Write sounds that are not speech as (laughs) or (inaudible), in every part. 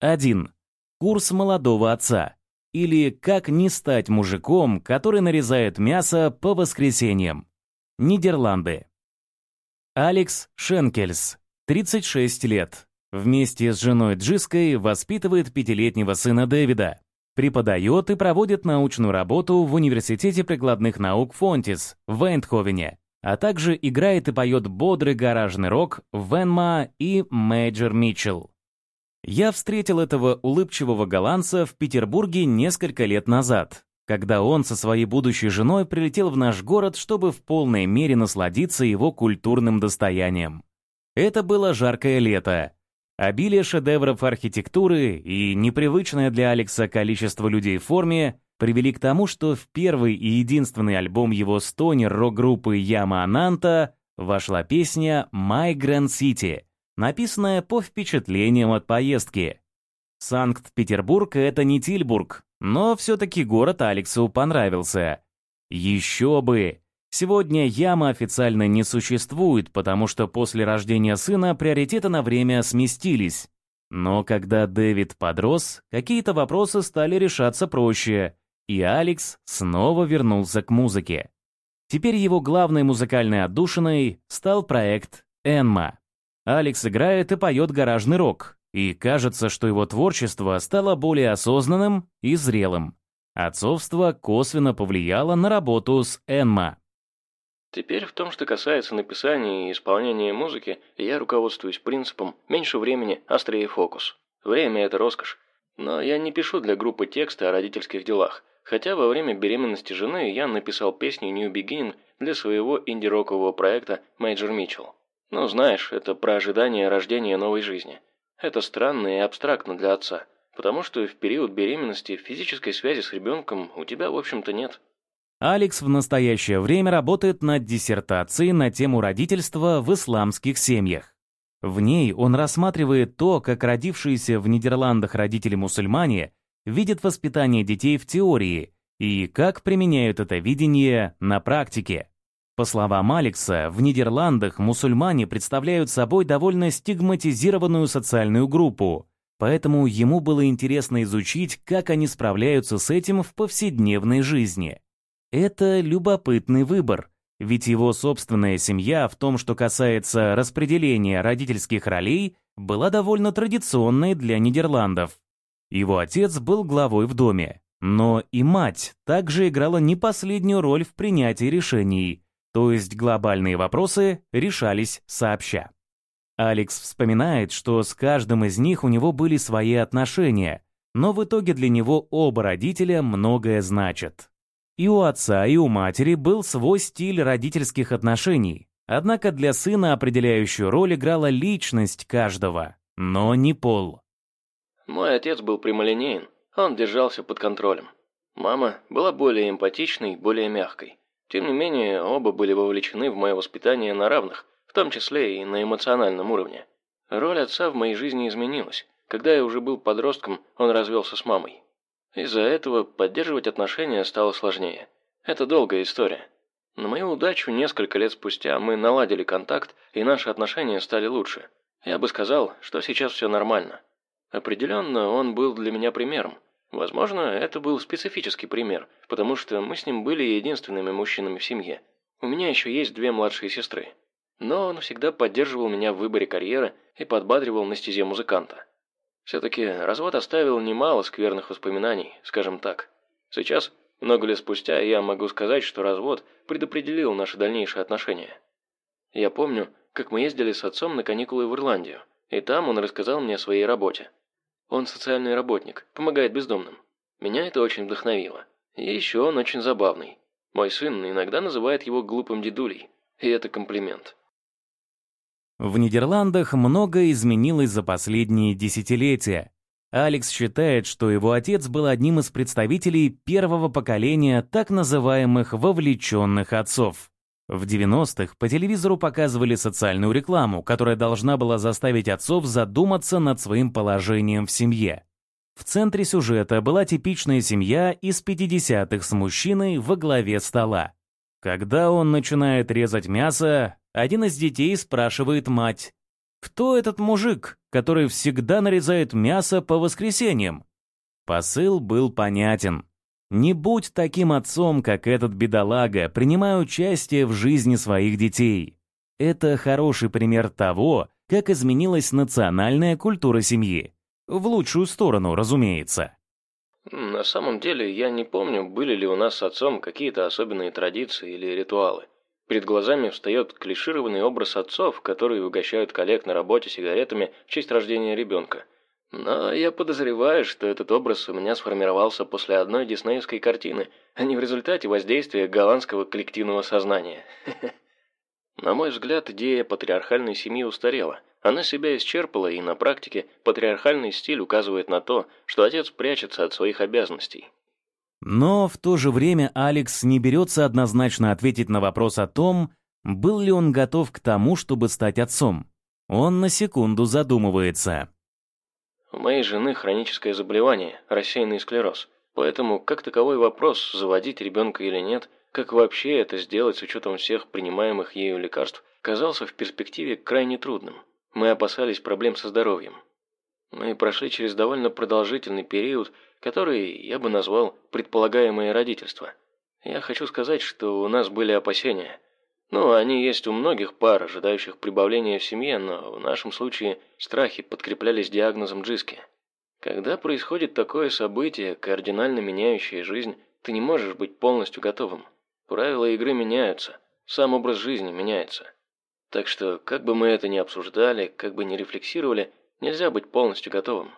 1. Курс молодого отца. Или «Как не стать мужиком, который нарезает мясо по воскресеньям». Нидерланды. Алекс Шенкельс, 36 лет. Вместе с женой Джиской воспитывает пятилетнего сына Дэвида. Преподает и проводит научную работу в Университете прикладных наук Фонтис в Эйндховене, а также играет и поет бодрый гаражный рок Венма и Мэйджор Митчелл. Я встретил этого улыбчивого голландца в Петербурге несколько лет назад, когда он со своей будущей женой прилетел в наш город, чтобы в полной мере насладиться его культурным достоянием. Это было жаркое лето, Обилие шедевров архитектуры и непривычное для Алекса количество людей в форме привели к тому, что в первый и единственный альбом его стонер рок-группы Яма Ананта вошла песня «My Grand City», написанная по впечатлениям от поездки. Санкт-Петербург — это не Тильбург, но все-таки город Алексу понравился. Еще бы! Сегодня яма официально не существует, потому что после рождения сына приоритеты на время сместились. Но когда Дэвид подрос, какие-то вопросы стали решаться проще, и Алекс снова вернулся к музыке. Теперь его главной музыкальной отдушиной стал проект «Энма». Алекс играет и поет гаражный рок, и кажется, что его творчество стало более осознанным и зрелым. Отцовство косвенно повлияло на работу с Энма. Теперь в том, что касается написания и исполнения музыки, я руководствуюсь принципом «меньше времени, острее фокус». Время – это роскошь. Но я не пишу для группы тексты о родительских делах, хотя во время беременности жены я написал песню «New Beginning» для своего инди-рокового проекта «Major Mitchell». Ну, знаешь, это про ожидание рождения новой жизни. Это странно и абстрактно для отца, потому что в период беременности физической связи с ребенком у тебя, в общем-то, нет. Алекс в настоящее время работает над диссертацией на тему родительства в исламских семьях. В ней он рассматривает то, как родившиеся в Нидерландах родители-мусульмане видят воспитание детей в теории и как применяют это видение на практике. По словам Алекса, в Нидерландах мусульмане представляют собой довольно стигматизированную социальную группу, поэтому ему было интересно изучить, как они справляются с этим в повседневной жизни. Это любопытный выбор, ведь его собственная семья в том, что касается распределения родительских ролей, была довольно традиционной для Нидерландов. Его отец был главой в доме, но и мать также играла не последнюю роль в принятии решений, то есть глобальные вопросы решались сообща. Алекс вспоминает, что с каждым из них у него были свои отношения, но в итоге для него оба родителя многое значат. И у отца, и у матери был свой стиль родительских отношений. Однако для сына определяющую роль играла личность каждого, но не пол. Мой отец был прямолинеен, он держался под контролем. Мама была более эмпатичной, более мягкой. Тем не менее, оба были вовлечены в мое воспитание на равных, в том числе и на эмоциональном уровне. Роль отца в моей жизни изменилась. Когда я уже был подростком, он развелся с мамой. Из-за этого поддерживать отношения стало сложнее. Это долгая история. На мою удачу несколько лет спустя мы наладили контакт, и наши отношения стали лучше. Я бы сказал, что сейчас все нормально. Определенно, он был для меня примером. Возможно, это был специфический пример, потому что мы с ним были единственными мужчинами в семье. У меня еще есть две младшие сестры. Но он всегда поддерживал меня в выборе карьеры и подбадривал на стезе музыканта. Все-таки развод оставил немало скверных воспоминаний, скажем так. Сейчас, много лет спустя, я могу сказать, что развод предопределил наши дальнейшие отношения. Я помню, как мы ездили с отцом на каникулы в Ирландию, и там он рассказал мне о своей работе. Он социальный работник, помогает бездомным. Меня это очень вдохновило. И еще он очень забавный. Мой сын иногда называет его глупым дедулей, и это комплимент. В Нидерландах многое изменилось за последние десятилетия. Алекс считает, что его отец был одним из представителей первого поколения так называемых «вовлеченных отцов». В 90-х по телевизору показывали социальную рекламу, которая должна была заставить отцов задуматься над своим положением в семье. В центре сюжета была типичная семья из 50-х с мужчиной во главе стола. Когда он начинает резать мясо, один из детей спрашивает мать, «Кто этот мужик? который всегда нарезает мясо по воскресеньям? Посыл был понятен. Не будь таким отцом, как этот бедолага, принимая участие в жизни своих детей. Это хороший пример того, как изменилась национальная культура семьи. В лучшую сторону, разумеется. На самом деле, я не помню, были ли у нас с отцом какие-то особенные традиции или ритуалы. Перед глазами встает клишированный образ отцов, которые угощают коллег на работе сигаретами в честь рождения ребенка. Но я подозреваю, что этот образ у меня сформировался после одной диснеевской картины, а не в результате воздействия голландского коллективного сознания. (laughs) На мой взгляд, идея патриархальной семьи устарела. Она себя исчерпала, и на практике патриархальный стиль указывает на то, что отец прячется от своих обязанностей. Но в то же время Алекс не берется однозначно ответить на вопрос о том, был ли он готов к тому, чтобы стать отцом. Он на секунду задумывается. У моей жены хроническое заболевание, рассеянный склероз. Поэтому, как таковой вопрос, заводить ребенка или нет, как вообще это сделать с учетом всех принимаемых ею лекарств, казался в перспективе крайне трудным. Мы опасались проблем со здоровьем. Мы прошли через довольно продолжительный период, который я бы назвал предполагаемое родительство. Я хочу сказать, что у нас были опасения. Ну, они есть у многих пар, ожидающих прибавления в семье, но в нашем случае страхи подкреплялись диагнозом Джиски. Когда происходит такое событие, кардинально меняющее жизнь, ты не можешь быть полностью готовым. Правила игры меняются, сам образ жизни меняется. Так что, как бы мы это ни обсуждали, как бы ни рефлексировали, нельзя быть полностью готовым.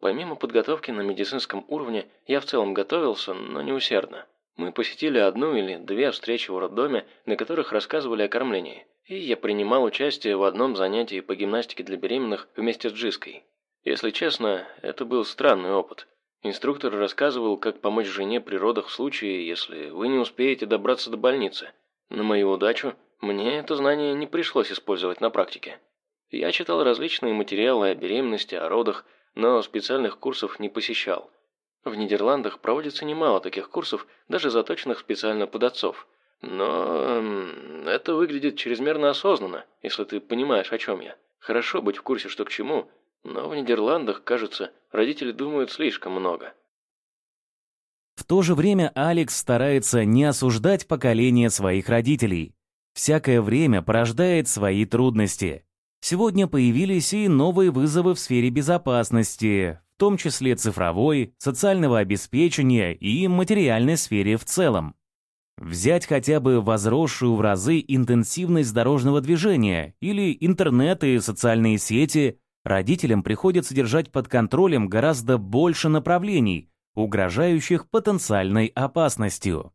Помимо подготовки на медицинском уровне, я в целом готовился, но не усердно. Мы посетили одну или две встречи в роддоме, на которых рассказывали о кормлении. И я принимал участие в одном занятии по гимнастике для беременных вместе с Джиской. Если честно, это был странный опыт. Инструктор рассказывал, как помочь жене при родах в случае, если вы не успеете добраться до больницы. На мою удачу, мне это знание не пришлось использовать на практике. Я читал различные материалы о беременности, о родах, но специальных курсов не посещал. В Нидерландах проводится немало таких курсов, даже заточенных специально под отцов. Но это выглядит чрезмерно осознанно, если ты понимаешь, о чем я. Хорошо быть в курсе, что к чему, но в Нидерландах, кажется, родители думают слишком много. В то же время Алекс старается не осуждать поколение своих родителей. Всякое время порождает свои трудности. Сегодня появились и новые вызовы в сфере безопасности, в том числе цифровой, социального обеспечения и материальной сфере в целом. Взять хотя бы возросшую в разы интенсивность дорожного движения или интернет и социальные сети, родителям приходится держать под контролем гораздо больше направлений, угрожающих потенциальной опасностью.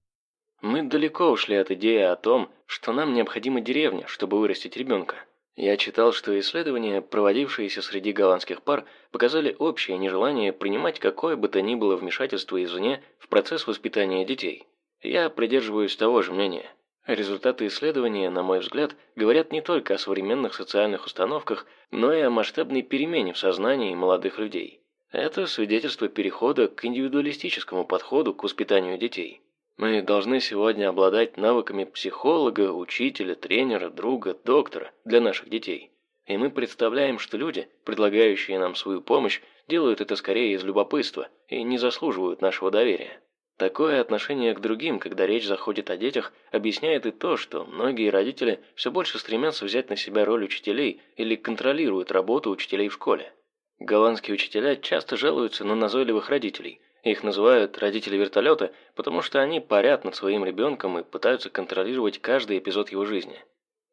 Мы далеко ушли от идеи о том, что нам необходима деревня, чтобы вырастить ребенка. Я читал, что исследования, проводившиеся среди голландских пар, показали общее нежелание принимать какое бы то ни было вмешательство извне в процесс воспитания детей. Я придерживаюсь того же мнения. Результаты исследования, на мой взгляд, говорят не только о современных социальных установках, но и о масштабной перемене в сознании молодых людей. Это свидетельство перехода к индивидуалистическому подходу к воспитанию детей. Мы должны сегодня обладать навыками психолога, учителя, тренера, друга, доктора для наших детей. И мы представляем, что люди, предлагающие нам свою помощь, делают это скорее из любопытства и не заслуживают нашего доверия. Такое отношение к другим, когда речь заходит о детях, объясняет и то, что многие родители все больше стремятся взять на себя роль учителей или контролируют работу учителей в школе. Голландские учителя часто жалуются на назойливых родителей – их называют родители вертолета, потому что они парят над своим ребенком и пытаются контролировать каждый эпизод его жизни.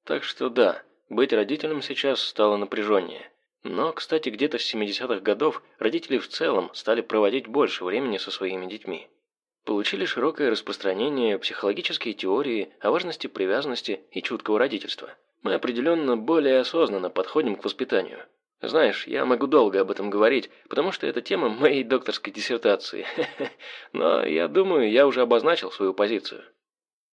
Так что да, быть родителем сейчас стало напряженнее. Но, кстати, где-то с 70-х годов родители в целом стали проводить больше времени со своими детьми. Получили широкое распространение психологические теории о важности привязанности и чуткого родительства. Мы определенно более осознанно подходим к воспитанию. Знаешь, я могу долго об этом говорить, потому что это тема моей докторской диссертации. (laughs) Но я думаю, я уже обозначил свою позицию.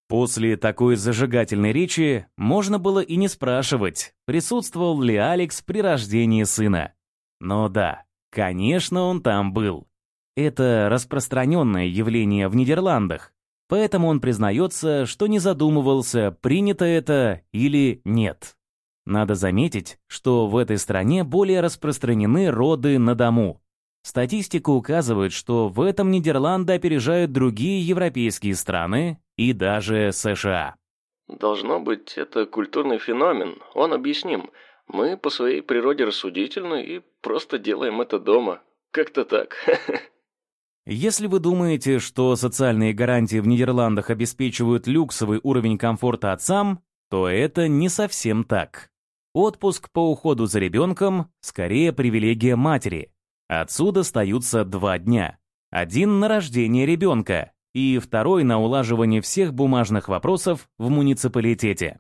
После такой зажигательной речи можно было и не спрашивать, присутствовал ли Алекс при рождении сына. Но да, конечно, он там был. Это распространенное явление в Нидерландах, поэтому он признается, что не задумывался, принято это или нет. Надо заметить, что в этой стране более распространены роды на дому. Статистика указывает, что в этом Нидерланды опережают другие европейские страны и даже США. Должно быть, это культурный феномен, он объясним. Мы по своей природе рассудительны и просто делаем это дома. Как-то так. (laughs) Если вы думаете, что социальные гарантии в Нидерландах обеспечивают люксовый уровень комфорта отцам, то это не совсем так. Отпуск по уходу за ребенком – скорее привилегия матери. Отсюда остаются два дня. Один на рождение ребенка и второй на улаживание всех бумажных вопросов в муниципалитете.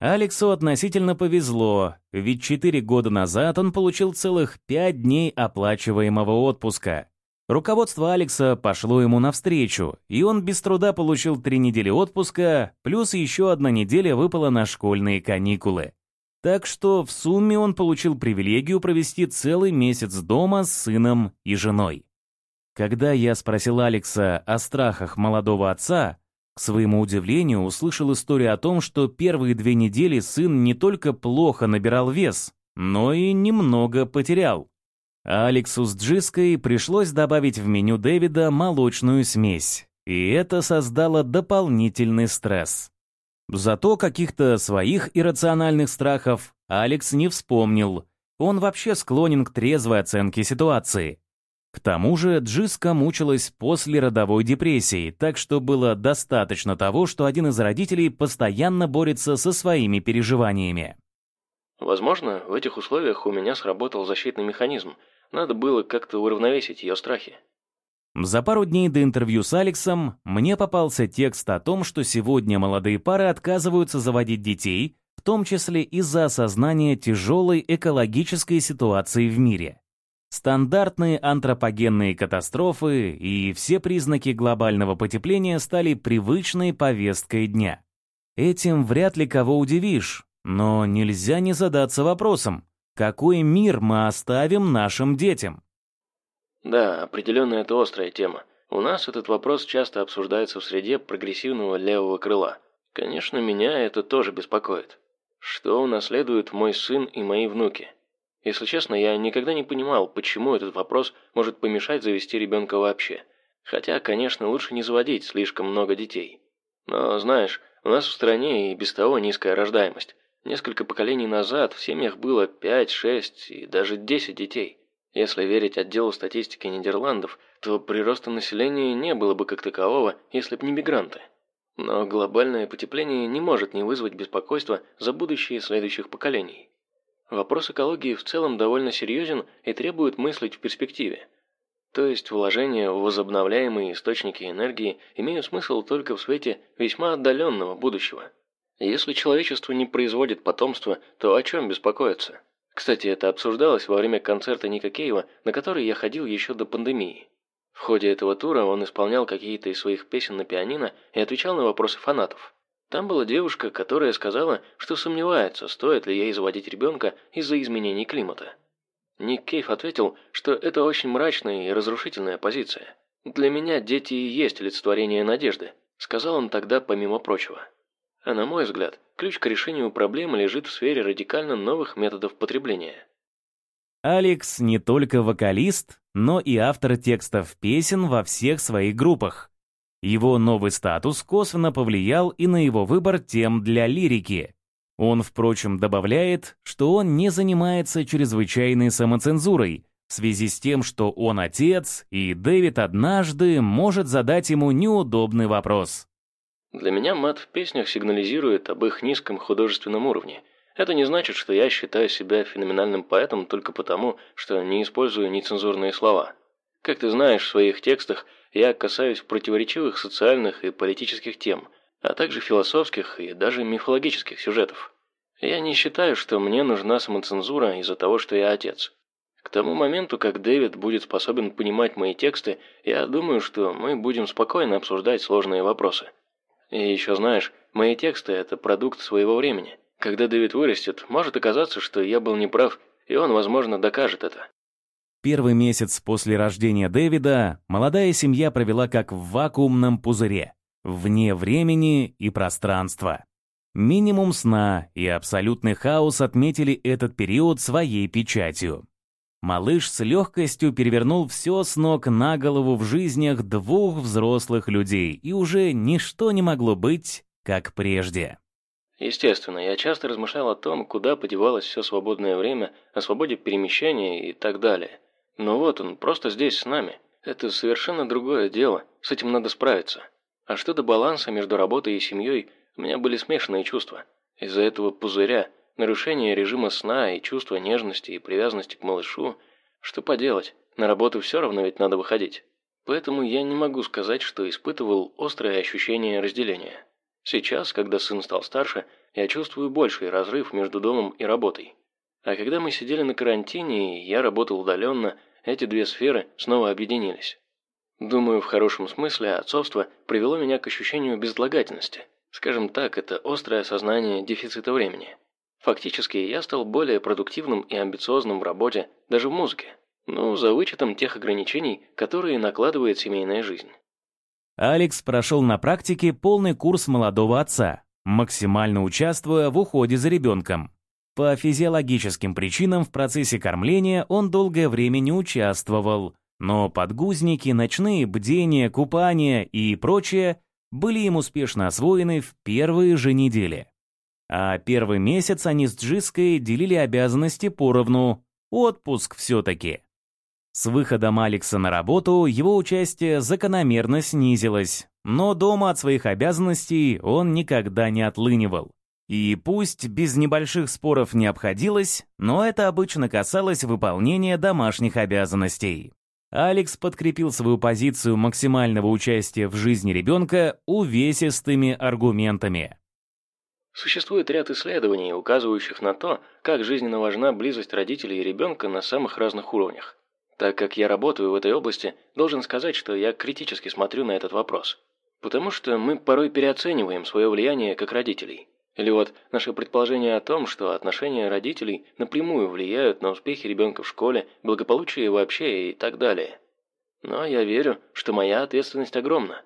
Алексу относительно повезло, ведь четыре года назад он получил целых пять дней оплачиваемого отпуска. Руководство Алекса пошло ему навстречу, и он без труда получил три недели отпуска, плюс еще одна неделя выпала на школьные каникулы. Так что в сумме он получил привилегию провести целый месяц дома с сыном и женой. Когда я спросил Алекса о страхах молодого отца, к своему удивлению услышал историю о том, что первые две недели сын не только плохо набирал вес, но и немного потерял. Алексу с Джиской пришлось добавить в меню Дэвида молочную смесь, и это создало дополнительный стресс. Зато каких-то своих иррациональных страхов Алекс не вспомнил. Он вообще склонен к трезвой оценке ситуации. К тому же Джиска мучилась после родовой депрессии, так что было достаточно того, что один из родителей постоянно борется со своими переживаниями. Возможно, в этих условиях у меня сработал защитный механизм. Надо было как-то уравновесить ее страхи. За пару дней до интервью с Алексом мне попался текст о том, что сегодня молодые пары отказываются заводить детей, в том числе из-за осознания тяжелой экологической ситуации в мире. Стандартные антропогенные катастрофы и все признаки глобального потепления стали привычной повесткой дня. Этим вряд ли кого удивишь, но нельзя не задаться вопросом, какой мир мы оставим нашим детям? Да, определенно это острая тема. У нас этот вопрос часто обсуждается в среде прогрессивного левого крыла. Конечно, меня это тоже беспокоит. Что унаследуют мой сын и мои внуки? Если честно, я никогда не понимал, почему этот вопрос может помешать завести ребенка вообще. Хотя, конечно, лучше не заводить слишком много детей. Но, знаешь, у нас в стране и без того низкая рождаемость. Несколько поколений назад в семьях было 5, 6 и даже 10 детей. Если верить отделу статистики Нидерландов, то прироста населения не было бы как такового, если б не мигранты. Но глобальное потепление не может не вызвать беспокойства за будущее следующих поколений. Вопрос экологии в целом довольно серьезен и требует мыслить в перспективе. То есть вложения в возобновляемые источники энергии имеют смысл только в свете весьма отдаленного будущего. Если человечество не производит потомства, то о чем беспокоиться? Кстати, это обсуждалось во время концерта Ника Кейва, на который я ходил еще до пандемии. В ходе этого тура он исполнял какие-то из своих песен на пианино и отвечал на вопросы фанатов. Там была девушка, которая сказала, что сомневается, стоит ли ей заводить ребенка из-за изменений климата. Ник Кейв ответил, что это очень мрачная и разрушительная позиция. «Для меня дети и есть олицетворение надежды», — сказал он тогда помимо прочего. А на мой взгляд, ключ к решению проблемы лежит в сфере радикально новых методов потребления. Алекс не только вокалист, но и автор текстов песен во всех своих группах. Его новый статус косвенно повлиял и на его выбор тем для лирики. Он, впрочем, добавляет, что он не занимается чрезвычайной самоцензурой, в связи с тем, что он отец, и Дэвид однажды может задать ему неудобный вопрос. Для меня мат в песнях сигнализирует об их низком художественном уровне. Это не значит, что я считаю себя феноменальным поэтом только потому, что не использую нецензурные слова. Как ты знаешь, в своих текстах я касаюсь противоречивых социальных и политических тем, а также философских и даже мифологических сюжетов. Я не считаю, что мне нужна самоцензура из-за того, что я отец. К тому моменту, как Дэвид будет способен понимать мои тексты, я думаю, что мы будем спокойно обсуждать сложные вопросы. И еще знаешь, мои тексты – это продукт своего времени. Когда Дэвид вырастет, может оказаться, что я был неправ, и он, возможно, докажет это. Первый месяц после рождения Дэвида молодая семья провела как в вакуумном пузыре, вне времени и пространства. Минимум сна и абсолютный хаос отметили этот период своей печатью. Малыш с легкостью перевернул все с ног на голову в жизнях двух взрослых людей, и уже ничто не могло быть, как прежде. Естественно, я часто размышлял о том, куда подевалось все свободное время, о свободе перемещения и так далее. Но вот он, просто здесь с нами. Это совершенно другое дело, с этим надо справиться. А что до баланса между работой и семьей, у меня были смешанные чувства. Из-за этого пузыря, нарушения режима сна и чувства нежности и привязанности к малышу, что поделать, на работу все равно ведь надо выходить. Поэтому я не могу сказать, что испытывал острое ощущение разделения. Сейчас, когда сын стал старше, я чувствую больший разрыв между домом и работой. А когда мы сидели на карантине, и я работал удаленно, эти две сферы снова объединились. Думаю, в хорошем смысле отцовство привело меня к ощущению безотлагательности. Скажем так, это острое осознание дефицита времени. Фактически, я стал более продуктивным и амбициозным в работе, даже в музыке. Ну, за вычетом тех ограничений, которые накладывает семейная жизнь. Алекс прошел на практике полный курс молодого отца, максимально участвуя в уходе за ребенком. По физиологическим причинам в процессе кормления он долгое время не участвовал, но подгузники, ночные бдения, купания и прочее были им успешно освоены в первые же недели. А первый месяц они с Джиской делили обязанности поровну, отпуск все-таки. С выходом Алекса на работу его участие закономерно снизилось, но дома от своих обязанностей он никогда не отлынивал. И пусть без небольших споров не обходилось, но это обычно касалось выполнения домашних обязанностей. Алекс подкрепил свою позицию максимального участия в жизни ребенка увесистыми аргументами. Существует ряд исследований, указывающих на то, как жизненно важна близость родителей и ребенка на самых разных уровнях. Так как я работаю в этой области, должен сказать, что я критически смотрю на этот вопрос. Потому что мы порой переоцениваем свое влияние как родителей. Или вот наше предположение о том, что отношения родителей напрямую влияют на успехи ребенка в школе, благополучие вообще и так далее. Но я верю, что моя ответственность огромна.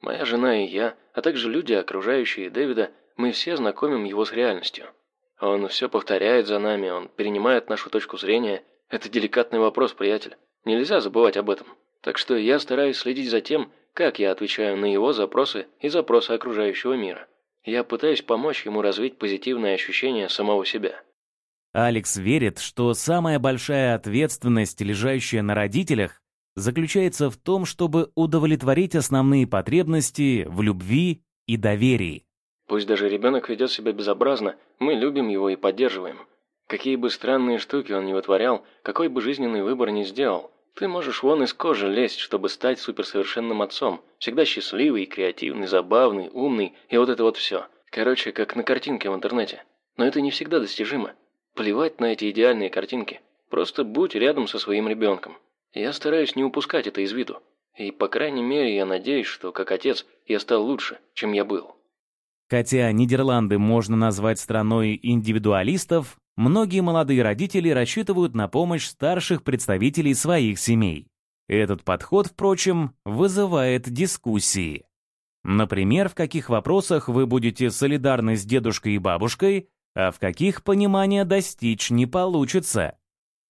Моя жена и я, а также люди, окружающие Дэвида, мы все знакомим его с реальностью. Он все повторяет за нами, он перенимает нашу точку зрения, это деликатный вопрос, приятель. Нельзя забывать об этом. Так что я стараюсь следить за тем, как я отвечаю на его запросы и запросы окружающего мира. Я пытаюсь помочь ему развить позитивное ощущение самого себя. Алекс верит, что самая большая ответственность, лежащая на родителях, заключается в том, чтобы удовлетворить основные потребности в любви и доверии. Пусть даже ребенок ведет себя безобразно, мы любим его и поддерживаем. Какие бы странные штуки он ни вытворял, какой бы жизненный выбор ни сделал, ты можешь вон из кожи лезть, чтобы стать суперсовершенным отцом. Всегда счастливый, креативный, забавный, умный и вот это вот все. Короче, как на картинке в интернете. Но это не всегда достижимо. Плевать на эти идеальные картинки. Просто будь рядом со своим ребенком. Я стараюсь не упускать это из виду. И, по крайней мере, я надеюсь, что, как отец, я стал лучше, чем я был. Хотя Нидерланды можно назвать страной индивидуалистов, Многие молодые родители рассчитывают на помощь старших представителей своих семей. Этот подход, впрочем, вызывает дискуссии. Например, в каких вопросах вы будете солидарны с дедушкой и бабушкой, а в каких понимания достичь не получится.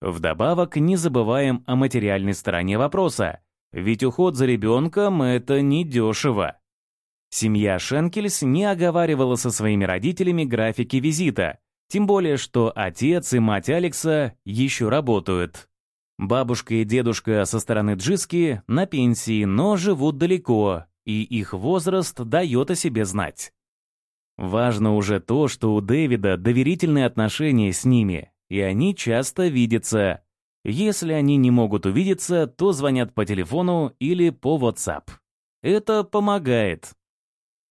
Вдобавок, не забываем о материальной стороне вопроса, ведь уход за ребенком – это недешево. Семья Шенкельс не оговаривала со своими родителями графики визита, тем более, что отец и мать Алекса еще работают. Бабушка и дедушка со стороны Джиски на пенсии, но живут далеко, и их возраст дает о себе знать. Важно уже то, что у Дэвида доверительные отношения с ними, и они часто видятся. Если они не могут увидеться, то звонят по телефону или по WhatsApp. Это помогает.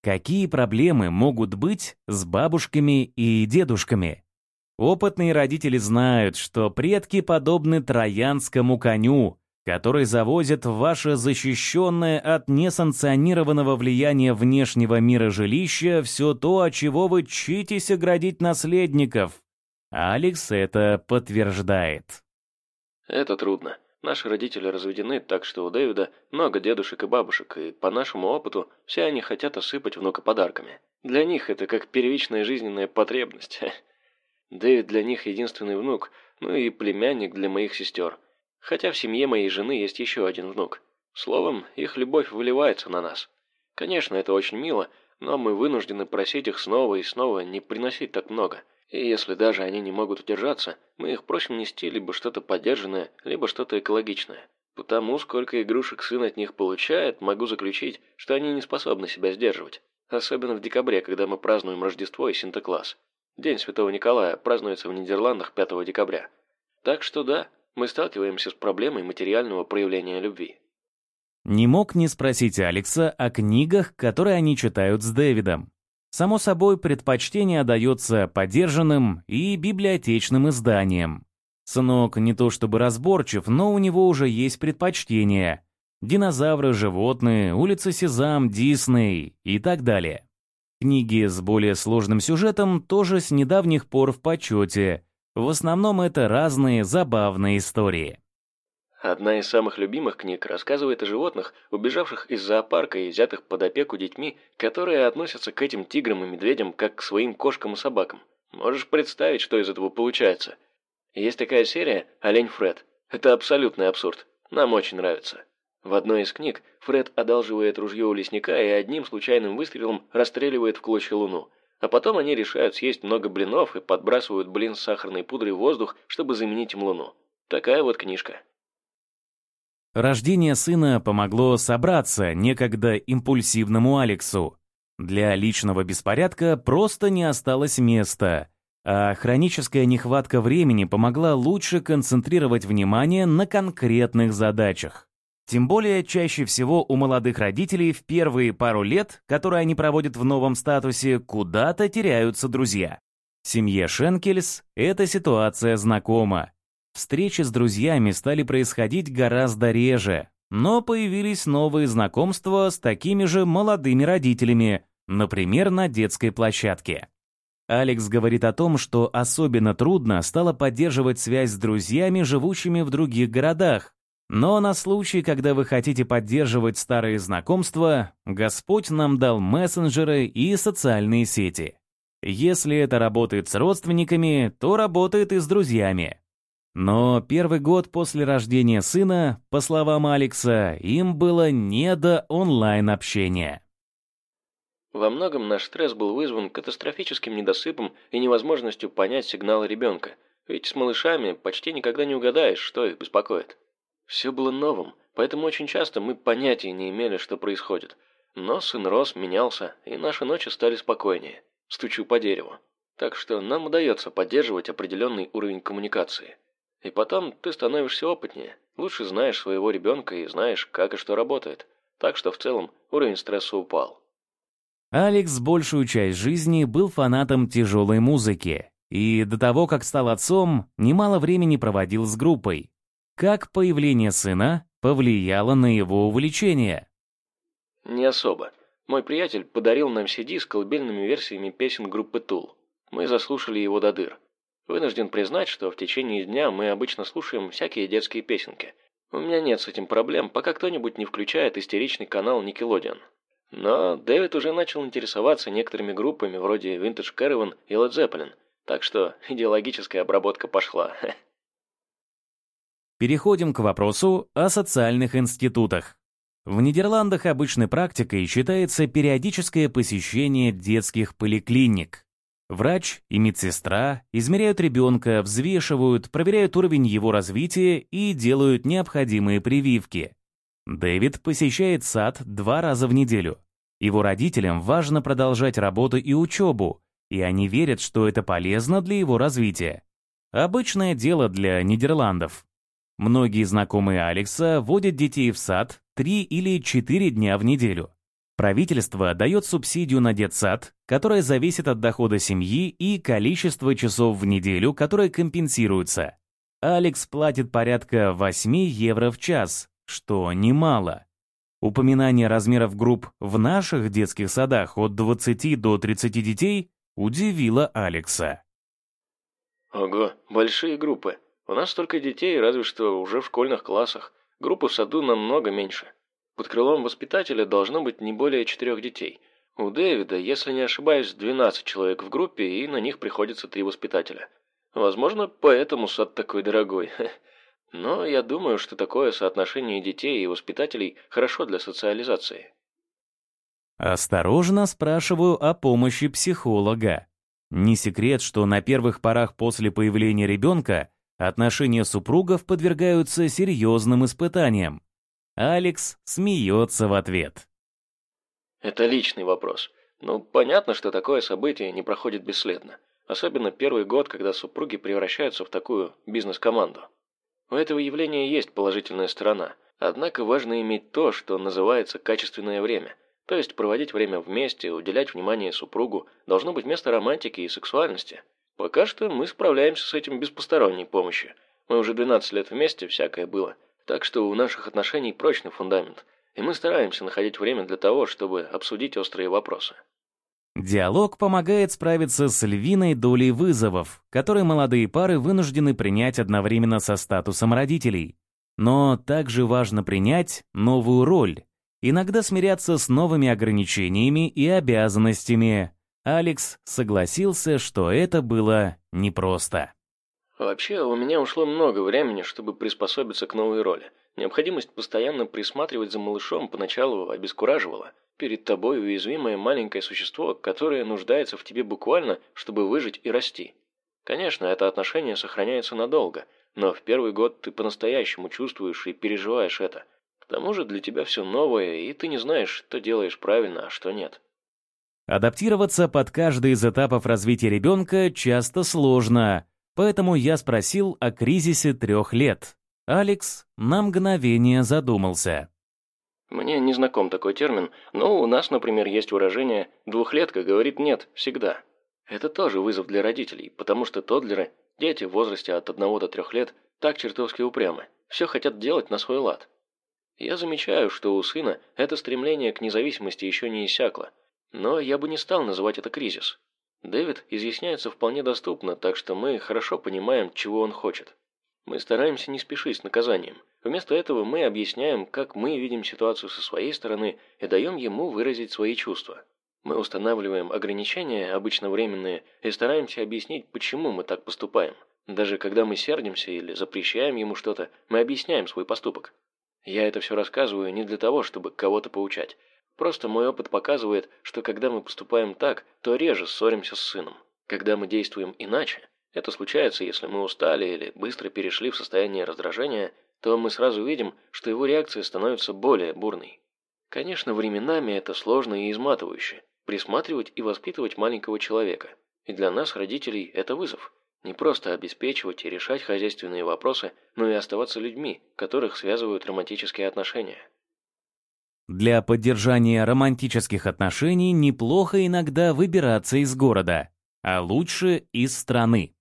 Какие проблемы могут быть с бабушками и дедушками? Опытные родители знают, что предки подобны троянскому коню, который завозит ваше защищенное от несанкционированного влияния внешнего мира жилище все то, от чего вы читесь оградить наследников. Алекс это подтверждает. Это трудно. Наши родители разведены, так что у Дэвида много дедушек и бабушек, и по нашему опыту все они хотят осыпать внука подарками. Для них это как первичная жизненная потребность. (laughs) Дэвид для них единственный внук, ну и племянник для моих сестер. Хотя в семье моей жены есть еще один внук. Словом, их любовь выливается на нас. Конечно, это очень мило, но мы вынуждены просить их снова и снова не приносить так много. И если даже они не могут удержаться, мы их просим нести либо что-то подержанное, либо что-то экологичное. Потому сколько игрушек сын от них получает, могу заключить, что они не способны себя сдерживать. Особенно в декабре, когда мы празднуем Рождество и Синтокласс. День Святого Николая празднуется в Нидерландах 5 декабря. Так что да, мы сталкиваемся с проблемой материального проявления любви. Не мог не спросить Алекса о книгах, которые они читают с Дэвидом. Само собой, предпочтение отдается подержанным и библиотечным изданиям. Сынок не то чтобы разборчив, но у него уже есть предпочтения. Динозавры, животные, улица Сезам, Дисней и так далее. Книги с более сложным сюжетом тоже с недавних пор в почете. В основном это разные забавные истории. Одна из самых любимых книг рассказывает о животных, убежавших из зоопарка и взятых под опеку детьми, которые относятся к этим тиграм и медведям как к своим кошкам и собакам. Можешь представить, что из этого получается. Есть такая серия «Олень Фред». Это абсолютный абсурд. Нам очень нравится. В одной из книг Фред одалживает ружье у лесника и одним случайным выстрелом расстреливает в клочья луну. А потом они решают съесть много блинов и подбрасывают блин с сахарной пудрой в воздух, чтобы заменить им луну. Такая вот книжка. Рождение сына помогло собраться некогда импульсивному Алексу. Для личного беспорядка просто не осталось места, а хроническая нехватка времени помогла лучше концентрировать внимание на конкретных задачах. Тем более, чаще всего у молодых родителей в первые пару лет, которые они проводят в новом статусе, куда-то теряются друзья. Семье Шенкельс эта ситуация знакома. Встречи с друзьями стали происходить гораздо реже, но появились новые знакомства с такими же молодыми родителями, например, на детской площадке. Алекс говорит о том, что особенно трудно стало поддерживать связь с друзьями, живущими в других городах. Но на случай, когда вы хотите поддерживать старые знакомства, Господь нам дал мессенджеры и социальные сети. Если это работает с родственниками, то работает и с друзьями. Но первый год после рождения сына, по словам Алекса, им было не до онлайн-общения. Во многом наш стресс был вызван катастрофическим недосыпом и невозможностью понять сигналы ребенка, ведь с малышами почти никогда не угадаешь, что их беспокоит. Все было новым, поэтому очень часто мы понятия не имели, что происходит. Но сын рос, менялся, и наши ночи стали спокойнее. Стучу по дереву. Так что нам удается поддерживать определенный уровень коммуникации. И потом ты становишься опытнее, лучше знаешь своего ребенка и знаешь, как и что работает. Так что в целом уровень стресса упал. Алекс большую часть жизни был фанатом тяжелой музыки, и до того, как стал отцом, немало времени проводил с группой. Как появление сына повлияло на его увлечение? Не особо. Мой приятель подарил нам CD с колыбельными версиями песен группы Тул. Мы заслушали его до дыр. Вынужден признать, что в течение дня мы обычно слушаем всякие детские песенки. У меня нет с этим проблем, пока кто-нибудь не включает истеричный канал Nickelodeon. Но Дэвид уже начал интересоваться некоторыми группами вроде Vintage Caravan и Led Zeppelin, так что идеологическая обработка пошла. (laughs) Переходим к вопросу о социальных институтах. В Нидерландах обычной практикой считается периодическое посещение детских поликлиник. Врач и медсестра измеряют ребенка, взвешивают, проверяют уровень его развития и делают необходимые прививки. Дэвид посещает сад два раза в неделю. Его родителям важно продолжать работу и учебу, и они верят, что это полезно для его развития. Обычное дело для Нидерландов. Многие знакомые Алекса водят детей в сад три или четыре дня в неделю. Правительство дает субсидию на детсад, которая зависит от дохода семьи и количества часов в неделю, которые компенсируются. Алекс платит порядка 8 евро в час, что немало. Упоминание размеров групп в наших детских садах от 20 до 30 детей удивило Алекса. Ого, большие группы. У нас столько детей, разве что уже в школьных классах. Группы в саду намного меньше. Под крылом воспитателя должно быть не более четырех детей. У Дэвида, если не ошибаюсь, 12 человек в группе, и на них приходится три воспитателя. Возможно, поэтому сад такой дорогой. (laughs) Но я думаю, что такое соотношение детей и воспитателей хорошо для социализации. Осторожно спрашиваю о помощи психолога. Не секрет, что на первых порах после появления ребенка отношения супругов подвергаются серьезным испытаниям. Алекс смеется в ответ. Это личный вопрос. Ну, понятно, что такое событие не проходит бесследно. Особенно первый год, когда супруги превращаются в такую бизнес-команду. У этого явления есть положительная сторона. Однако важно иметь то, что называется качественное время. То есть проводить время вместе, уделять внимание супругу, должно быть место романтики и сексуальности. Пока что мы справляемся с этим без посторонней помощи. Мы уже 12 лет вместе, всякое было. Так что у наших отношений прочный фундамент. И мы стараемся находить время для того, чтобы обсудить острые вопросы. Диалог помогает справиться с львиной долей вызовов, которые молодые пары вынуждены принять одновременно со статусом родителей. Но также важно принять новую роль, иногда смиряться с новыми ограничениями и обязанностями. Алекс согласился, что это было непросто. Вообще, у меня ушло много времени, чтобы приспособиться к новой роли. Необходимость постоянно присматривать за малышом поначалу обескураживала. Перед тобой уязвимое маленькое существо, которое нуждается в тебе буквально, чтобы выжить и расти. Конечно, это отношение сохраняется надолго, но в первый год ты по-настоящему чувствуешь и переживаешь это, тому же для тебя все новое, и ты не знаешь, что делаешь правильно, а что нет. Адаптироваться под каждый из этапов развития ребенка часто сложно, поэтому я спросил о кризисе трех лет. Алекс на мгновение задумался. Мне не знаком такой термин, но у нас, например, есть выражение «двухлетка говорит нет всегда». Это тоже вызов для родителей, потому что тоддлеры, дети в возрасте от 1 до 3 лет, так чертовски упрямы, все хотят делать на свой лад. Я замечаю, что у сына это стремление к независимости еще не иссякло, но я бы не стал называть это кризис. Дэвид изъясняется вполне доступно, так что мы хорошо понимаем, чего он хочет. Мы стараемся не спешить с наказанием. Вместо этого мы объясняем, как мы видим ситуацию со своей стороны и даем ему выразить свои чувства. Мы устанавливаем ограничения, обычно временные, и стараемся объяснить, почему мы так поступаем. Даже когда мы сердимся или запрещаем ему что-то, мы объясняем свой поступок. Я это все рассказываю не для того, чтобы кого-то поучать. Просто мой опыт показывает, что когда мы поступаем так, то реже ссоримся с сыном. Когда мы действуем иначе, это случается, если мы устали или быстро перешли в состояние раздражения, то мы сразу видим, что его реакция становится более бурной. Конечно, временами это сложно и изматывающе – присматривать и воспитывать маленького человека. И для нас, родителей, это вызов. Не просто обеспечивать и решать хозяйственные вопросы, но и оставаться людьми, которых связывают романтические отношения. Для поддержания романтических отношений неплохо иногда выбираться из города, а лучше из страны.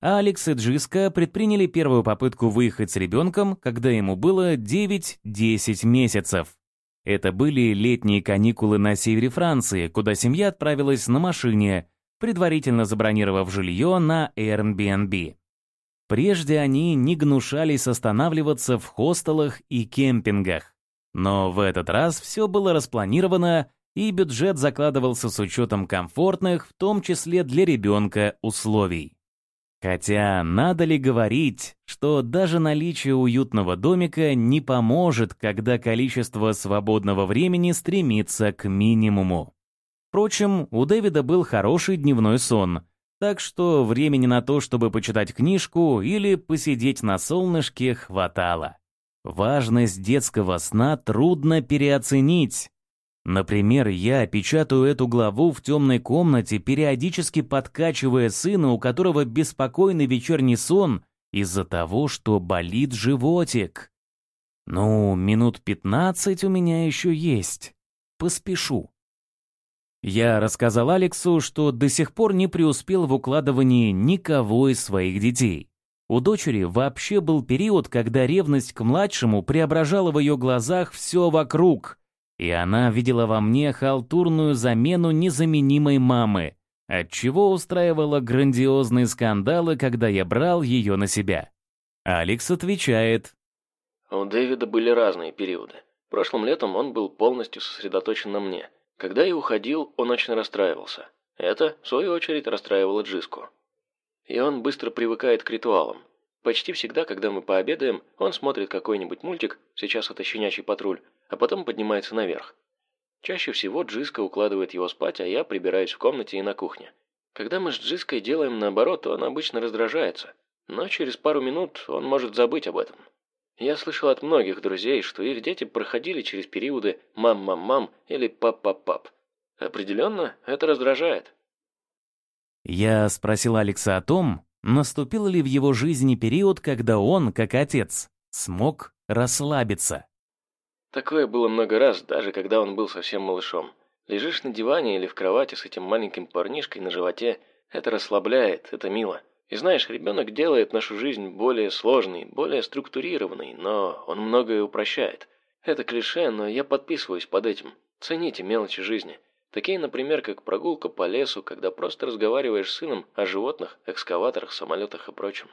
Алекс и Джиска предприняли первую попытку выехать с ребенком, когда ему было 9-10 месяцев. Это были летние каникулы на севере Франции, куда семья отправилась на машине, предварительно забронировав жилье на Airbnb. Прежде они не гнушались останавливаться в хостелах и кемпингах. Но в этот раз все было распланировано, и бюджет закладывался с учетом комфортных, в том числе для ребенка, условий. Хотя надо ли говорить, что даже наличие уютного домика не поможет, когда количество свободного времени стремится к минимуму. Впрочем, у Дэвида был хороший дневной сон, так что времени на то, чтобы почитать книжку или посидеть на солнышке, хватало. Важность детского сна трудно переоценить. Например, я печатаю эту главу в темной комнате, периодически подкачивая сына, у которого беспокойный вечерний сон из-за того, что болит животик. Ну, минут пятнадцать у меня еще есть. Поспешу. Я рассказал Алексу, что до сих пор не преуспел в укладывании никого из своих детей. У дочери вообще был период, когда ревность к младшему преображала в ее глазах все вокруг, и она видела во мне халтурную замену незаменимой мамы, отчего устраивала грандиозные скандалы, когда я брал ее на себя. Алекс отвечает. У Дэвида были разные периоды. Прошлым летом он был полностью сосредоточен на мне. Когда я уходил, он очень расстраивался. Это, в свою очередь, расстраивало Джиску. И он быстро привыкает к ритуалам. Почти всегда, когда мы пообедаем, он смотрит какой-нибудь мультик, сейчас это «Щенячий патруль», а потом поднимается наверх. Чаще всего Джиска укладывает его спать, а я прибираюсь в комнате и на кухне. Когда мы с Джиской делаем наоборот, он обычно раздражается. Но через пару минут он может забыть об этом. Я слышал от многих друзей, что их дети проходили через периоды «мам-мам-мам» или «пап-пап-пап». Определенно, это раздражает. Я спросил Алекса о том, наступил ли в его жизни период, когда он, как отец, смог расслабиться. Такое было много раз, даже когда он был совсем малышом. Лежишь на диване или в кровати с этим маленьким парнишкой на животе. Это расслабляет, это мило. И знаешь, ребенок делает нашу жизнь более сложной, более структурированной, но он многое упрощает. Это клише, но я подписываюсь под этим. Цените мелочи жизни. Такие, например, как прогулка по лесу, когда просто разговариваешь с сыном о животных, экскаваторах, самолетах и прочем.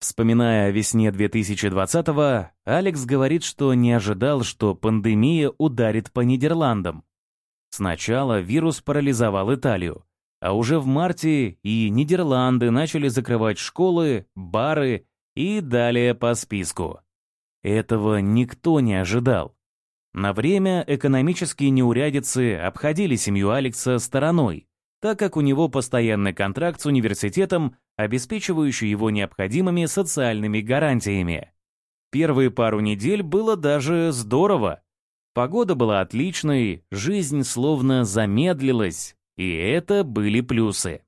Вспоминая о весне 2020-го, Алекс говорит, что не ожидал, что пандемия ударит по Нидерландам. Сначала вирус парализовал Италию, а уже в марте и Нидерланды начали закрывать школы, бары и далее по списку. Этого никто не ожидал. На время экономические неурядицы обходили семью Алекса стороной, так как у него постоянный контракт с университетом, обеспечивающий его необходимыми социальными гарантиями. Первые пару недель было даже здорово. Погода была отличной, жизнь словно замедлилась, и это были плюсы.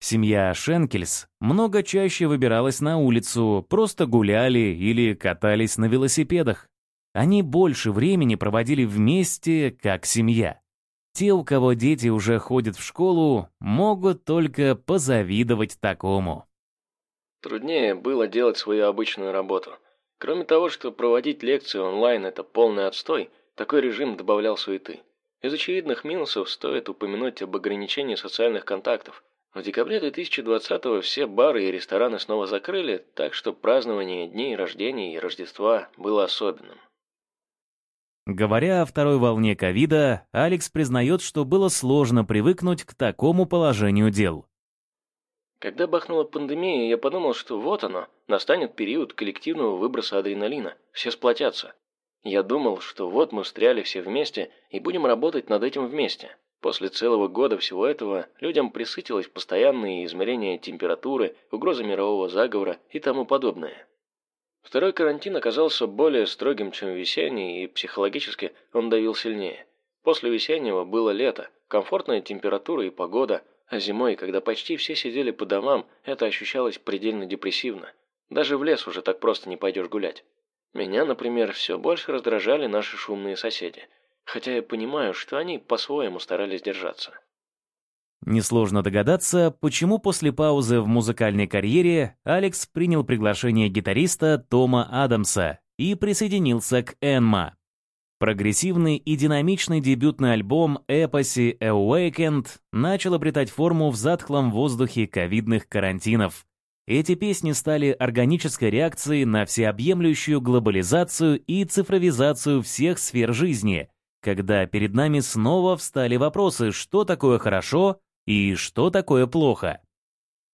Семья Шенкельс много чаще выбиралась на улицу, просто гуляли или катались на велосипедах. Они больше времени проводили вместе, как семья. Те, у кого дети уже ходят в школу, могут только позавидовать такому. Труднее было делать свою обычную работу. Кроме того, что проводить лекции онлайн – это полный отстой, такой режим добавлял суеты. Из очевидных минусов стоит упомянуть об ограничении социальных контактов. В декабре 2020-го все бары и рестораны снова закрыли, так что празднование дней рождения и Рождества было особенным. Говоря о второй волне ковида, Алекс признает, что было сложно привыкнуть к такому положению дел. Когда бахнула пандемия, я подумал, что вот оно, настанет период коллективного выброса адреналина, все сплотятся. Я думал, что вот мы встряли все вместе и будем работать над этим вместе. После целого года всего этого людям присытилось постоянные измерения температуры, угроза мирового заговора и тому подобное. Второй карантин оказался более строгим, чем весенний, и психологически он давил сильнее. После весеннего было лето, комфортная температура и погода, а зимой, когда почти все сидели по домам, это ощущалось предельно депрессивно. Даже в лес уже так просто не пойдешь гулять. Меня, например, все больше раздражали наши шумные соседи, хотя я понимаю, что они по-своему старались держаться. Несложно догадаться, почему после паузы в музыкальной карьере Алекс принял приглашение гитариста Тома Адамса и присоединился к Энма. Прогрессивный и динамичный дебютный альбом Epossy Awakened начал обретать форму в затхлом воздухе ковидных карантинов. Эти песни стали органической реакцией на всеобъемлющую глобализацию и цифровизацию всех сфер жизни, когда перед нами снова встали вопросы, что такое хорошо, и что такое плохо?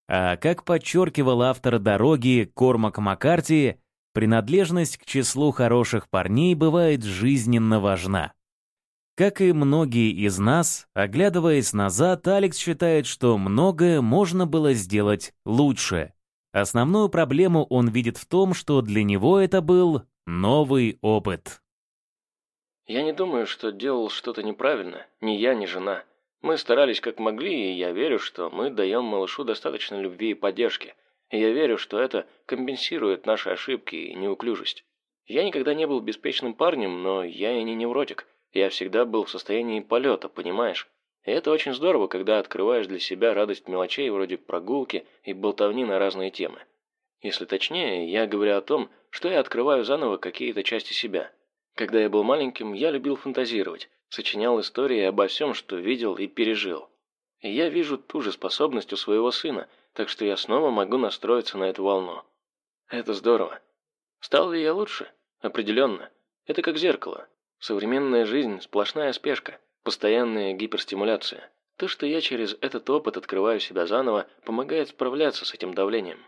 А как подчеркивал автор «Дороги» Кормак Маккарти, принадлежность к числу хороших парней бывает жизненно важна. Как и многие из нас, оглядываясь назад, Алекс считает, что многое можно было сделать лучше. Основную проблему он видит в том, что для него это был новый опыт. «Я не думаю, что делал что-то неправильно, ни я, ни жена. Мы старались как могли, и я верю, что мы даем малышу достаточно любви и поддержки. И я верю, что это компенсирует наши ошибки и неуклюжесть. Я никогда не был беспечным парнем, но я и не невротик. Я всегда был в состоянии полета, понимаешь? И это очень здорово, когда открываешь для себя радость мелочей вроде прогулки и болтовни на разные темы. Если точнее, я говорю о том, что я открываю заново какие-то части себя. Когда я был маленьким, я любил фантазировать, сочинял истории обо всем, что видел и пережил. И я вижу ту же способность у своего сына, так что я снова могу настроиться на эту волну. Это здорово. Стал ли я лучше? Определенно. Это как зеркало. Современная жизнь – сплошная спешка, постоянная гиперстимуляция. То, что я через этот опыт открываю себя заново, помогает справляться с этим давлением.